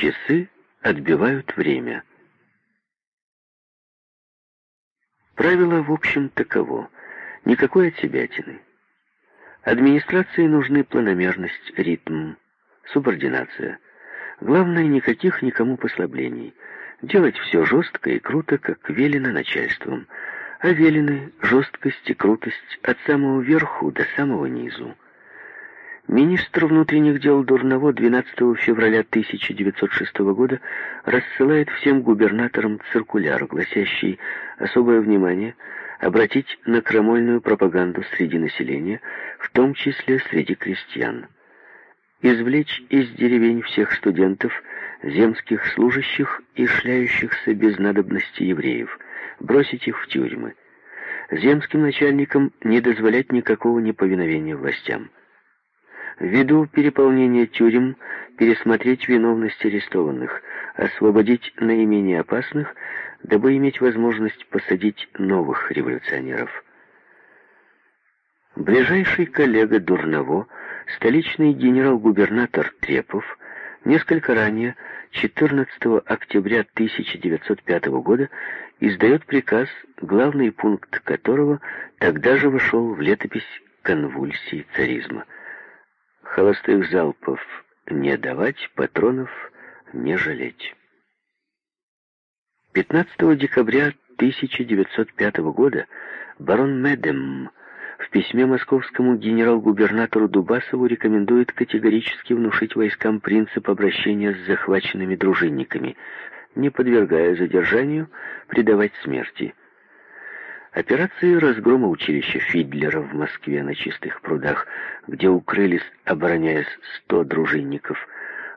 Часы отбивают время. Правило, в общем, таково. Никакой отсебятины. Администрации нужны планомерность, ритм, субординация. Главное, никаких никому послаблений. Делать все жестко и круто, как велено начальством. А велены жесткость и крутость от самого верху до самого низу. Министр внутренних дел Дурново 12 февраля 1906 года рассылает всем губернаторам циркуляр, гласящий особое внимание обратить на крамольную пропаганду среди населения, в том числе среди крестьян. Извлечь из деревень всех студентов, земских служащих и шляющихся без надобности евреев, бросить их в тюрьмы. Земским начальникам не дозволять никакого неповиновения властям Ввиду переполнения тюрем пересмотреть виновность арестованных, освободить наименее опасных, дабы иметь возможность посадить новых революционеров. Ближайший коллега Дурново, столичный генерал-губернатор Трепов, несколько ранее, 14 октября 1905 года, издает приказ, главный пункт которого тогда же вошел в летопись конвульсий царизма – холостых залпов не давать, патронов не жалеть. 15 декабря 1905 года барон Медем в письме московскому генерал-губернатору Дубасову рекомендует категорически внушить войскам принцип обращения с захваченными дружинниками, не подвергая задержанию, предавать смерти. Операции разгрома училища Фидлера в Москве на чистых прудах, где укрылись, обороняясь сто дружинников,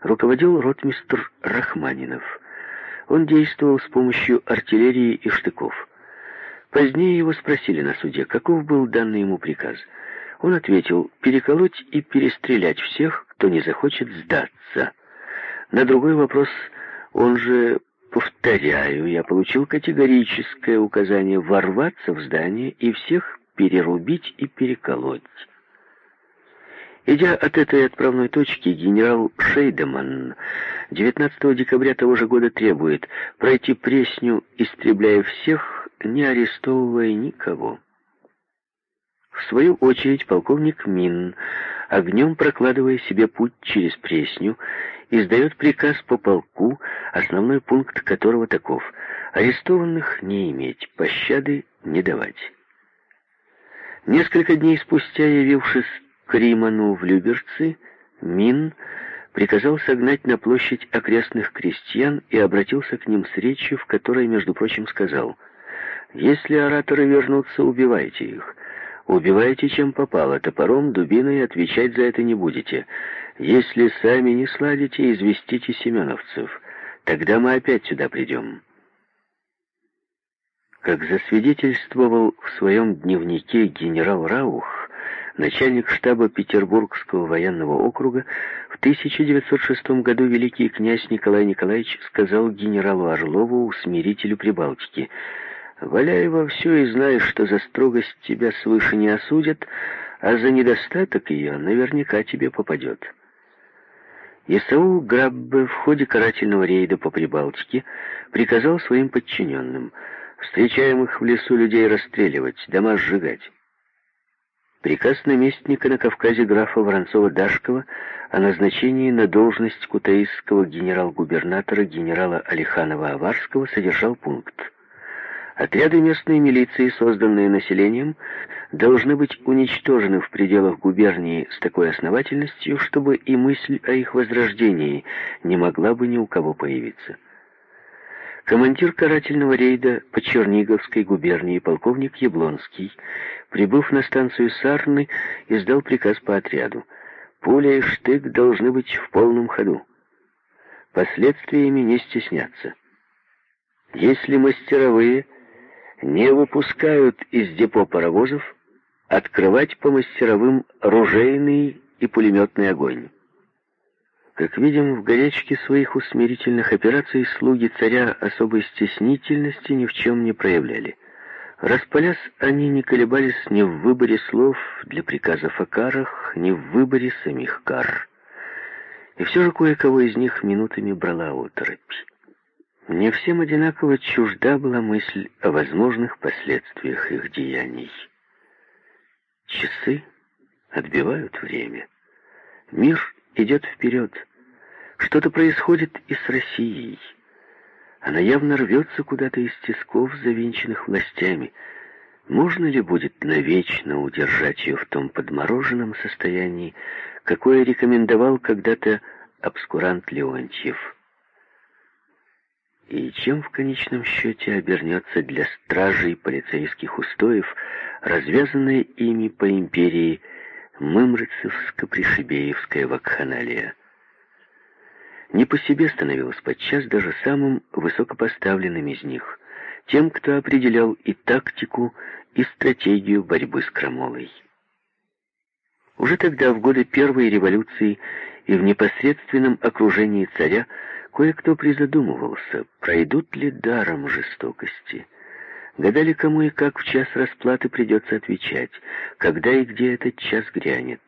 руководил ротмистр Рахманинов. Он действовал с помощью артиллерии и штыков. Позднее его спросили на суде, каков был данный ему приказ. Он ответил, переколоть и перестрелять всех, кто не захочет сдаться. На другой вопрос он же Повторяю, я получил категорическое указание ворваться в здание и всех перерубить и переколоть. Идя от этой отправной точки, генерал Шейдеман 19 декабря того же года требует пройти Пресню, истребляя всех, не арестовывая никого. В свою очередь полковник Мин, огнем прокладывая себе путь через Пресню, издает приказ по полку, основной пункт которого таков — арестованных не иметь, пощады не давать. Несколько дней спустя, явившись к Риману в Люберцы, Мин приказал согнать на площадь окрестных крестьян и обратился к ним с речью, в которой, между прочим, сказал «Если ораторы вернутся, убивайте их». Убивайте, чем попало, топором, дубиной, отвечать за это не будете. Если сами не сладите, известите семеновцев. Тогда мы опять сюда придем. Как засвидетельствовал в своем дневнике генерал Раух, начальник штаба Петербургского военного округа, в 1906 году великий князь Николай Николаевич сказал генералу Орлову, усмирителю Прибалтики, «Валяй во все и знаешь, что за строгость тебя свыше не осудят, а за недостаток ее наверняка тебе попадет». Исаул Граббе в ходе карательного рейда по Прибалтике приказал своим подчиненным встречаемых в лесу людей расстреливать, дома сжигать. Приказ наместника на Кавказе графа Воронцова-Дашкова о назначении на должность кутаисского генерал-губернатора генерала Алиханова-Аварского содержал пункт Отряды местной милиции, созданные населением, должны быть уничтожены в пределах губернии с такой основательностью, чтобы и мысль о их возрождении не могла бы ни у кого появиться. Командир карательного рейда по Черниговской губернии полковник Яблонский, прибыв на станцию Сарны, издал приказ по отряду. Пуля и штык должны быть в полном ходу. Последствиями не стесняться. Если мастеровые не выпускают из депо паровозов, открывать по мастеровым ружейный и пулеметный огонь. Как видим, в горячке своих усмирительных операций слуги царя особой стеснительности ни в чем не проявляли. Распалясь, они не колебались ни в выборе слов для приказов о карах, ни в выборе самих кар. И все же кое-кого из них минутами брала оторопь. Не всем одинаково чужда была мысль о возможных последствиях их деяний. Часы отбивают время. Мир идет вперед. Что-то происходит и с Россией. Она явно рвется куда-то из тисков, завинченных властями. Можно ли будет навечно удержать ее в том подмороженном состоянии, какое рекомендовал когда-то обскурант Леонтьев? И чем в конечном счете обернется для стражей полицейских устоев, развязанная ими по империи Мымрицевско-Пришибеевская вакханалия? Не по себе становилось подчас даже самым высокопоставленным из них, тем, кто определял и тактику, и стратегию борьбы с крамолой. Уже тогда, в годы Первой революции и в непосредственном окружении царя, Кое-кто призадумывался, пройдут ли даром жестокости. Гадали, кому и как в час расплаты придется отвечать, когда и где этот час грянет.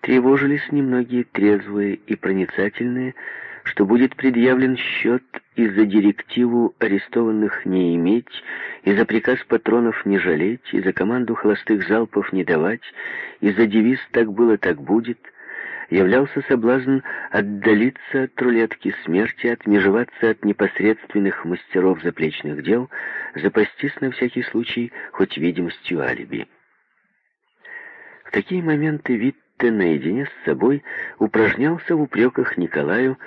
Тревожились немногие трезвые и проницательные, что будет предъявлен счет и за директиву арестованных не иметь, и за приказ патронов не жалеть, и за команду холостых залпов не давать, и за девиз «так было, так будет», являлся соблазн отдалиться от рулетки смерти, отмежеваться от непосредственных мастеров заплечных дел, запастись на всякий случай хоть видимостью алиби. В такие моменты Витте наедине с собой упражнялся в упреках Николаю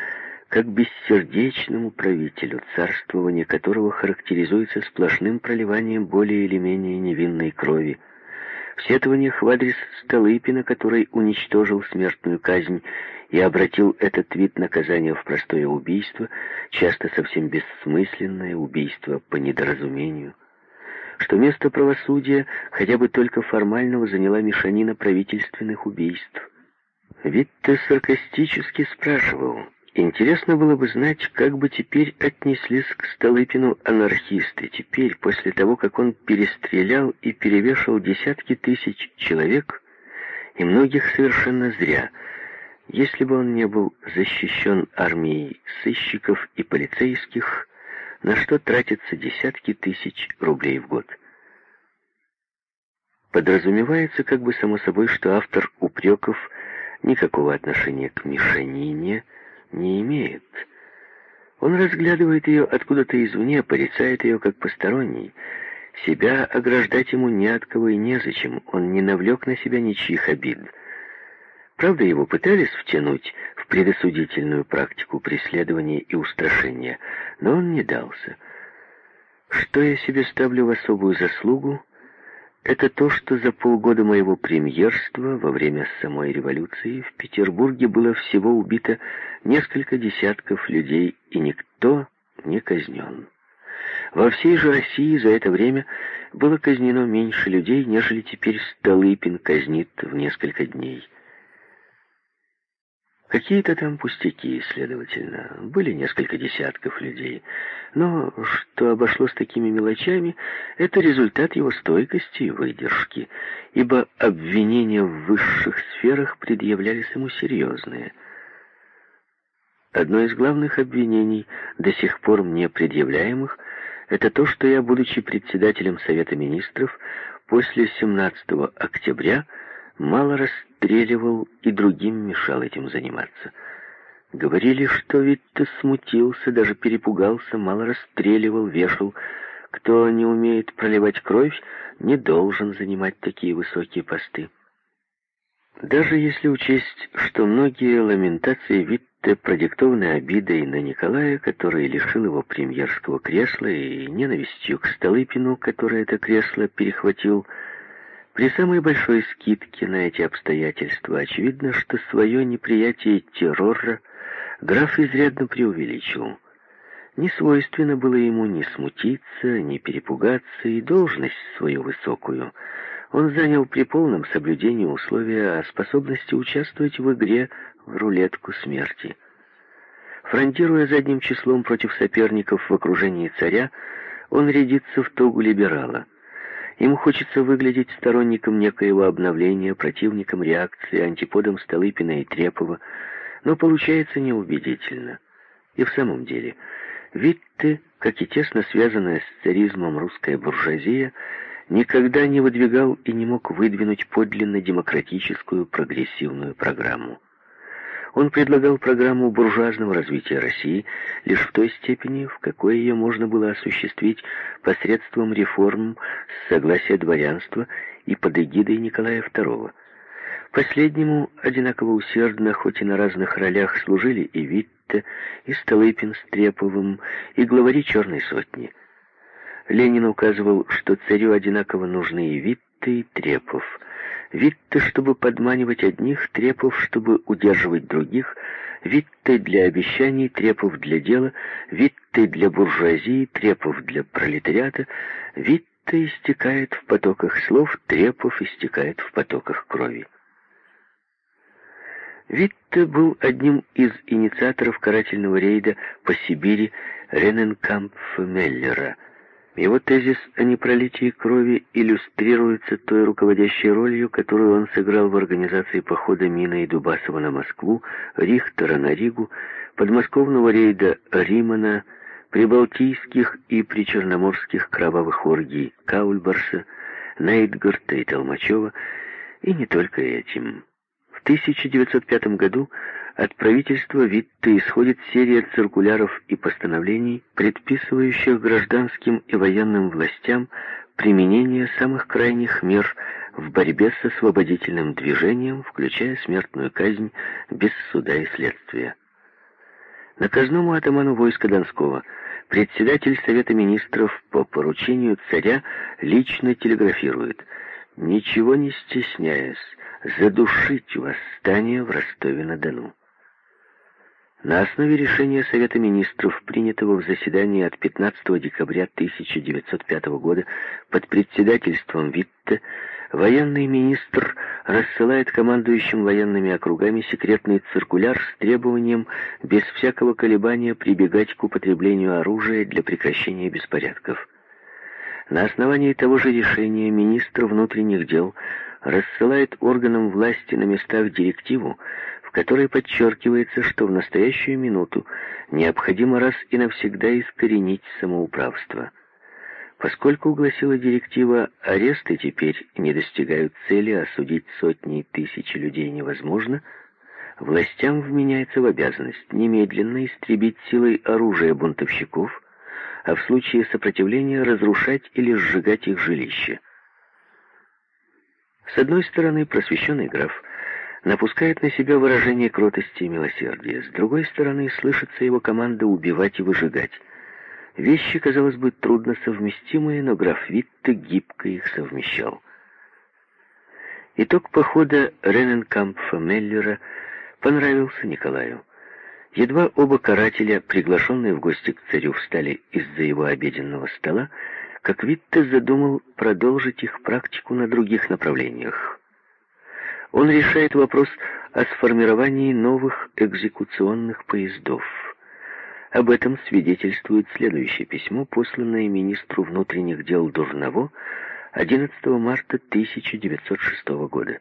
как бессердечному правителю, царствование которого характеризуется сплошным проливанием более или менее невинной крови, в сетованиях в адрес Столыпина, который уничтожил смертную казнь и обратил этот вид наказания в простое убийство, часто совсем бессмысленное убийство по недоразумению, что место правосудия хотя бы только формального заняла мешанина правительственных убийств. Витте саркастически спрашивал, Интересно было бы знать, как бы теперь отнеслись к Столыпину анархисты, теперь, после того, как он перестрелял и перевешал десятки тысяч человек, и многих совершенно зря, если бы он не был защищен армией сыщиков и полицейских, на что тратятся десятки тысяч рублей в год. Подразумевается как бы само собой, что автор упреков никакого отношения к мешанине, не имеет. Он разглядывает ее откуда-то извне, порицает ее как посторонний. Себя ограждать ему не от кого и незачем, он не навлек на себя ничьих обид. Правда, его пытались втянуть в предосудительную практику преследования и устрашения, но он не дался. Что я себе ставлю в особую заслугу, это то, что за полгода моего премьерства во время самой революции в Петербурге было всего убито несколько десятков людей, и никто не казнен. Во всей же России за это время было казнено меньше людей, нежели теперь Столыпин казнит в несколько дней. Какие-то там пустяки, следовательно. Были несколько десятков людей. Но что обошлось такими мелочами, это результат его стойкости и выдержки, ибо обвинения в высших сферах предъявлялись ему серьезные. Одно из главных обвинений, до сих пор мне предъявляемых, это то, что я, будучи председателем Совета Министров, после 17 октября мало расстреливал и другим мешал этим заниматься. Говорили, что ты смутился, даже перепугался, мало расстреливал, вешал. Кто не умеет проливать кровь, не должен занимать такие высокие посты. Даже если учесть, что многие ламентации Витте продиктованы обидой на Николая, который лишил его премьерского кресла, и ненавистью к Столыпину, который это кресло перехватил, при самой большой скидке на эти обстоятельства очевидно, что свое неприятие террора граф изрядно преувеличил. Не свойственно было ему ни смутиться, ни перепугаться, и должность свою высокую он занял при полном соблюдении условия о способности участвовать в игре в рулетку смерти. Фронтируя задним числом против соперников в окружении царя, он рядится в тогу либерала. Ему хочется выглядеть сторонником некоего обновления, противником реакции, антиподом Столыпина и Трепова, но получается неубедительно. И в самом деле, Витте, как и тесно связанная с царизмом русская буржуазия, никогда не выдвигал и не мог выдвинуть подлинно демократическую прогрессивную программу. Он предлагал программу буржуазного развития России лишь в той степени, в какой ее можно было осуществить посредством реформ с согласия дворянства и под эгидой Николая II. Последнему одинаково усердно, хоть и на разных ролях, служили и Витте, и Столыпин с Треповым, и главари Черной сотни. Ленин указывал, что царю одинаково нужны и Витте, и Трепов – Витте, чтобы подманивать одних, Трепов, чтобы удерживать других, Витте для обещаний, Трепов для дела, Витте для буржуазии, Трепов для пролетариата, Витте истекает в потоках слов, Трепов истекает в потоках крови. Витте был одним из инициаторов карательного рейда по Сибири Рененкампф-Меллера – его тезис о непролитии крови иллюстрируется той руководящей ролью, которую он сыграл в организации похода Мина и Дубасова на Москву, Рихтера на Ригу, подмосковного рейда Римана, прибалтийских и причерноморских кровавых оргий Каульбарса, Нейтгарта и Толмачева, и не только этим. В 1905 году от правительства Витте исходит серия циркуляров и постановлений, предписывающих гражданским и военным властям применение самых крайних мер в борьбе с освободительным движением, включая смертную казнь без суда и следствия. Наказному атаману войска Донского председатель Совета Министров по поручению царя лично телеграфирует «Ничего не стесняясь, задушить восстание в Ростове-на-Дону». На основе решения Совета Министров, принятого в заседании от 15 декабря 1905 года под председательством Витте, военный министр рассылает командующим военными округами секретный циркуляр с требованием без всякого колебания прибегать к употреблению оружия для прекращения беспорядков. На основании того же решения министр внутренних дел рассылает органам власти на местах директиву, в которой подчеркивается, что в настоящую минуту необходимо раз и навсегда искоренить самоуправство. Поскольку, гласила директива, аресты теперь не достигают цели, а судить сотни и тысячи людей невозможно, властям вменяется в обязанность немедленно истребить силой оружия бунтовщиков, а в случае сопротивления разрушать или сжигать их жилища. С одной стороны, просвещенный граф напускает на себя выражение кротости и милосердия. С другой стороны, слышится его команда убивать и выжигать. Вещи, казалось бы, трудно совместимые, но граф Витте гибко их совмещал. Итог похода Рененкампфа Меллера понравился Николаю. Едва оба карателя, приглашенные в гости к царю, встали из-за его обеденного стола, как Витте задумал продолжить их практику на других направлениях он решает вопрос о сформировании новых экзекуционных поездов. Об этом свидетельствует следующее письмо, посланное министру внутренних дел Дурново 11 марта 1906 года.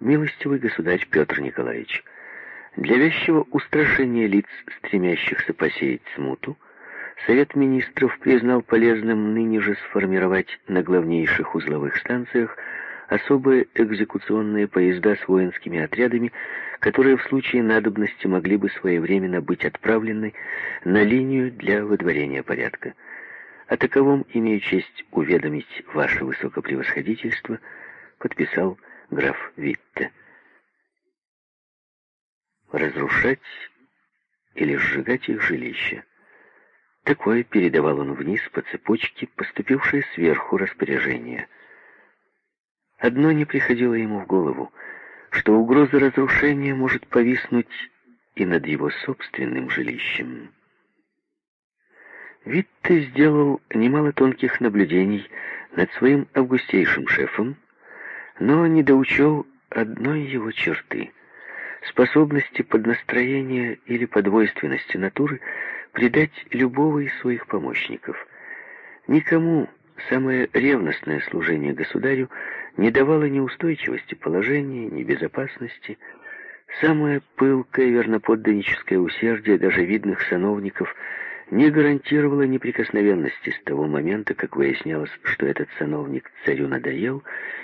«Милостивый государь Петр Николаевич, для вещего устрашения лиц, стремящихся посеять смуту, Совет министров признал полезным ныне же сформировать на главнейших узловых станциях особые экзекуционные поезда с воинскими отрядами, которые в случае надобности могли бы своевременно быть отправлены на линию для выдворения порядка. О таковом имею честь уведомить ваше высокопревосходительство, подписал граф Витте. Разрушать или сжигать их жилища. Такое передавал он вниз по цепочке, поступившее сверху распоряжение – Одно не приходило ему в голову, что угроза разрушения может повиснуть и над его собственным жилищем. Витте сделал немало тонких наблюдений над своим августейшим шефом, но недоучел одной его черты — способности под настроение или подвойственности натуры предать любого из своих помощников. Никому самое ревностное служение государю не давало ни устойчивости положения, ни безопасности. Самое пылкое верноподданническое усердие даже видных сановников не гарантировало неприкосновенности с того момента, как выяснялось, что этот сановник царю надоел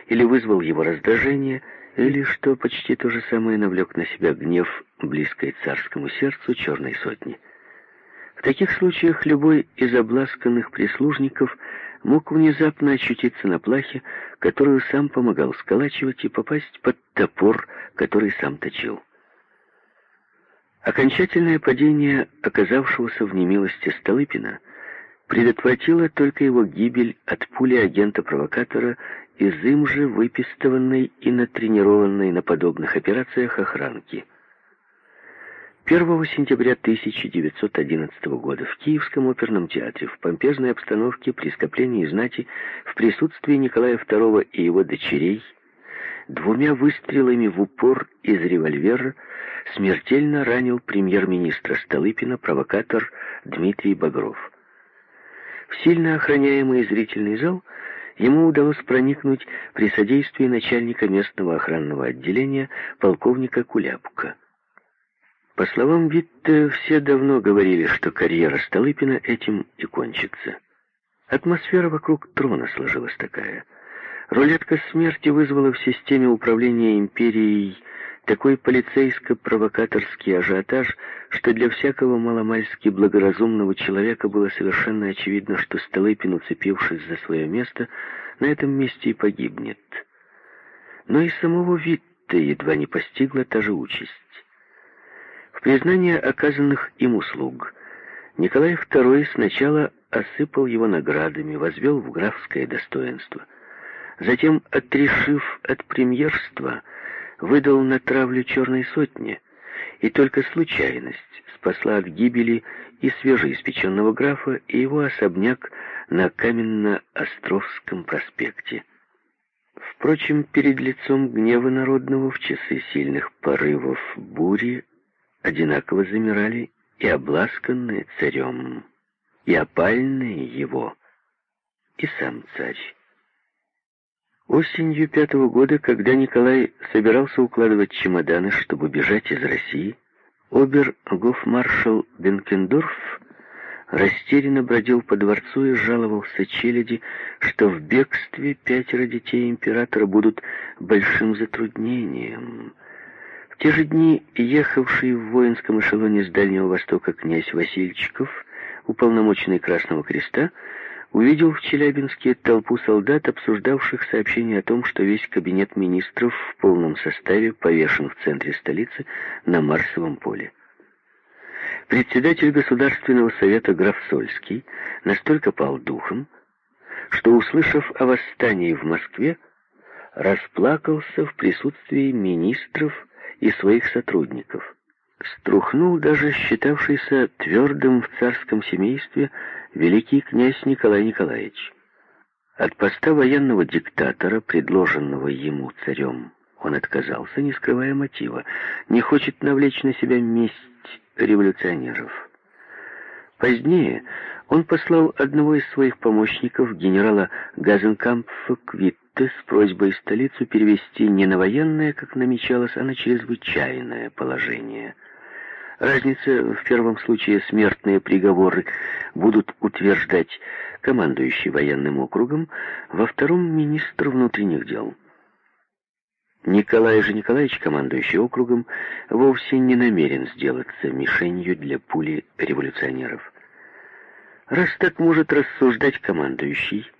или вызвал его раздражение, или, что почти то же самое, навлек на себя гнев близкой царскому сердцу черной сотни. В таких случаях любой из обласканных прислужников мог внезапно очутиться на плахе, которую сам помогал сколачивать, и попасть под топор, который сам точил. Окончательное падение оказавшегося в немилости Столыпина предотвратило только его гибель от пули агента-провокатора из им же выпистованной и натренированной на подобных операциях охранки – 1 сентября 1911 года в Киевском оперном театре в помпезной обстановке при скоплении знати в присутствии Николая II и его дочерей двумя выстрелами в упор из револьвера смертельно ранил премьер-министра Столыпина провокатор Дмитрий Багров. В сильно охраняемый зрительный зал ему удалось проникнуть при содействии начальника местного охранного отделения полковника Куляпка. По словам Витте, все давно говорили, что карьера Столыпина этим и кончится. Атмосфера вокруг трона сложилась такая. Рулетка смерти вызвала в системе управления империей такой полицейско-провокаторский ажиотаж, что для всякого маломальски благоразумного человека было совершенно очевидно, что Столыпин, уцепившись за свое место, на этом месте и погибнет. Но и самого Витте едва не постигла та же участь. В признание оказанных им услуг Николай II сначала осыпал его наградами, возвел в графское достоинство. Затем, отрешив от премьерства, выдал на травлю черной сотни, и только случайность спасла от гибели и свежеиспеченного графа, и его особняк на Каменно-Островском проспекте. Впрочем, перед лицом гнева народного в часы сильных порывов бури одинаково замирали и обласканные царем, и опальные его, и сам царь. Осенью пятого года, когда Николай собирался укладывать чемоданы, чтобы бежать из России, обер-гофмаршал Бенкендорф растерянно бродил по дворцу и жаловался челяди, что в бегстве пятеро детей императора будут большим затруднением — те же дни ехавший в воинском эшелоне с Дальнего Востока князь Васильчиков, уполномоченный Красного Креста, увидел в Челябинске толпу солдат, обсуждавших сообщение о том, что весь кабинет министров в полном составе повешен в центре столицы на Марсовом поле. Председатель Государственного совета граф Сольский настолько пал духом, что, услышав о восстании в Москве, расплакался в присутствии министров и своих сотрудников. Струхнул даже считавшийся твердым в царском семействе великий князь Николай Николаевич. От поста военного диктатора, предложенного ему царем, он отказался, не скрывая мотива, не хочет навлечь на себя месть революционеров. Позднее он послал одного из своих помощников, генерала Газенкампфа, к Витте с просьбой столицу перевести не на военное, как намечалось, а на чрезвычайное положение. Разница в первом случае смертные приговоры будут утверждать командующий военным округом, во втором министр внутренних дел. Николай же Николаевич, командующий округом, вовсе не намерен сделаться мишенью для пули революционеров. Раз так может рассуждать командующий,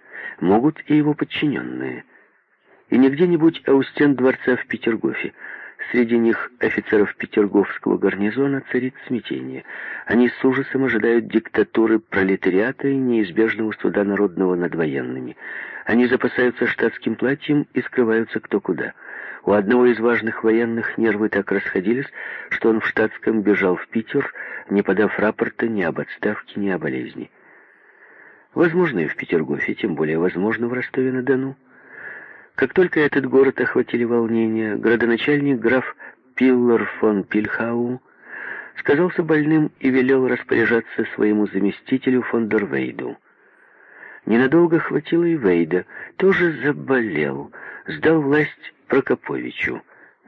могут и его подчиненные. И не где-нибудь, а у стен дворца в Петергофе. Среди них офицеров Петерговского гарнизона царит смятение. Они с ужасом ожидают диктатуры пролетариата и неизбежного суда народного над военными. Они запасаются штатским платьем и скрываются кто куда. У одного из важных военных нервы так расходились, что он в штатском бежал в Питер, не подав рапорта ни об отставке, ни о болезни. Возможно, и в Петергофе, тем более возможно в Ростове-на-Дону. Как только этот город охватили волнения, градоначальник граф Пиллер фон Пильхау сказался больным и велел распоряжаться своему заместителю фон дер Вейду. Ненадолго хватило и Вейда, тоже заболел, сдал власть Прокоповичу.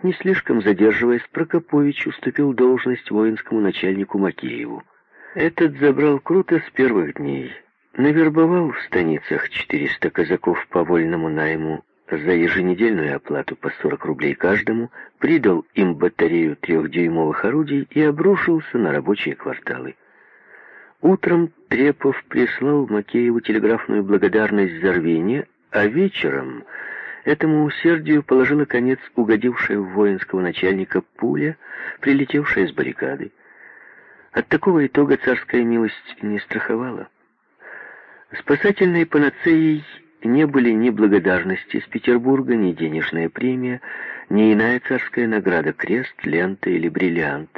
Не слишком задерживаясь, Прокопович уступил должность воинскому начальнику Макееву. Этот забрал круто с первых дней. Навербовал в станицах 400 казаков по вольному найму за еженедельную оплату по 40 рублей каждому, придал им батарею трехдюймовых орудий и обрушился на рабочие кварталы. Утром Трепов прислал Макееву телеграфную благодарность за рвение, а вечером этому усердию положила конец угодившая в воинского начальника пуля, прилетевшая с баррикады. От такого итога царская милость не страховала. Спасательной панацеей не были ни благодарности из Петербурга, ни денежная премия, ни иная царская награда, крест, лента или бриллиант.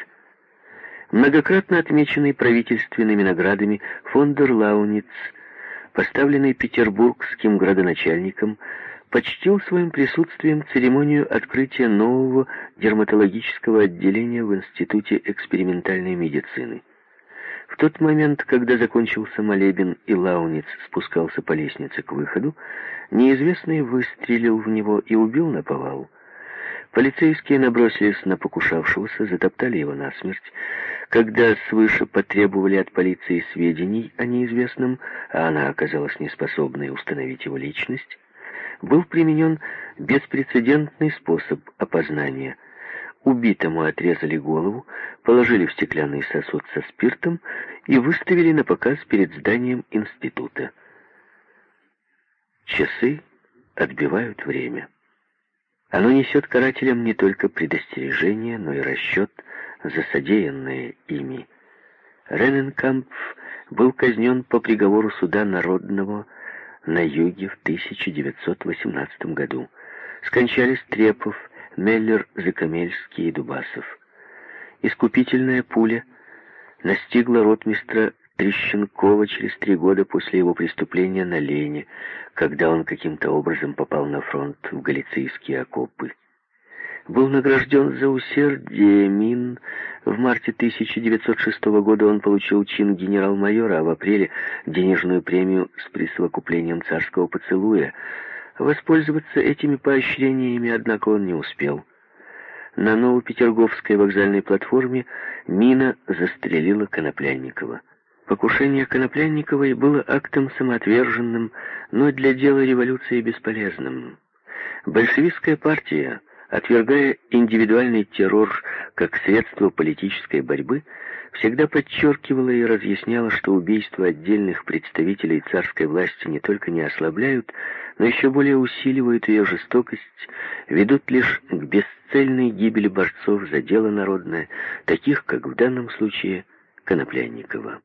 Многократно отмеченный правительственными наградами фондер Лауниц, поставленный петербургским градоначальником, почтил своим присутствием церемонию открытия нового дерматологического отделения в Институте экспериментальной медицины. В тот момент, когда закончился молебен и Лауниц спускался по лестнице к выходу, неизвестный выстрелил в него и убил на повал. Полицейские набросились на покушавшегося, затоптали его насмерть. Когда свыше потребовали от полиции сведений о неизвестном, а она оказалась неспособной установить его личность, был применен беспрецедентный способ опознания. Убитому отрезали голову, положили в стеклянный сосуд со спиртом и выставили на показ перед зданием института. Часы отбивают время. Оно несет карателям не только предостережение, но и расчет за содеянное ими. Рененкамп был казнен по приговору суда народного на юге в 1918 году. Скончались Трепов, Меллер, Закамельский и Дубасов. Искупительная пуля настигла ротмистра Трещенкова через три года после его преступления на Лене, когда он каким-то образом попал на фронт в галицийские окопы. Был награжден за усердие мин. В марте 1906 года он получил чин генерал-майора, а в апреле денежную премию с присовокуплением царского поцелуя. Воспользоваться этими поощрениями, однако, он не успел. На Новопетерговской вокзальной платформе мина застрелила Коноплянникова. Покушение Коноплянниковой было актом самоотверженным, но для дела революции бесполезным. Большевистская партия, отвергая индивидуальный террор как средство политической борьбы, всегда подчеркивала и разъясняла, что убийства отдельных представителей царской власти не только не ослабляют, но еще более усиливают ее жестокость, ведут лишь к бесцельной гибели борцов за дело народное, таких, как в данном случае Коноплянникова.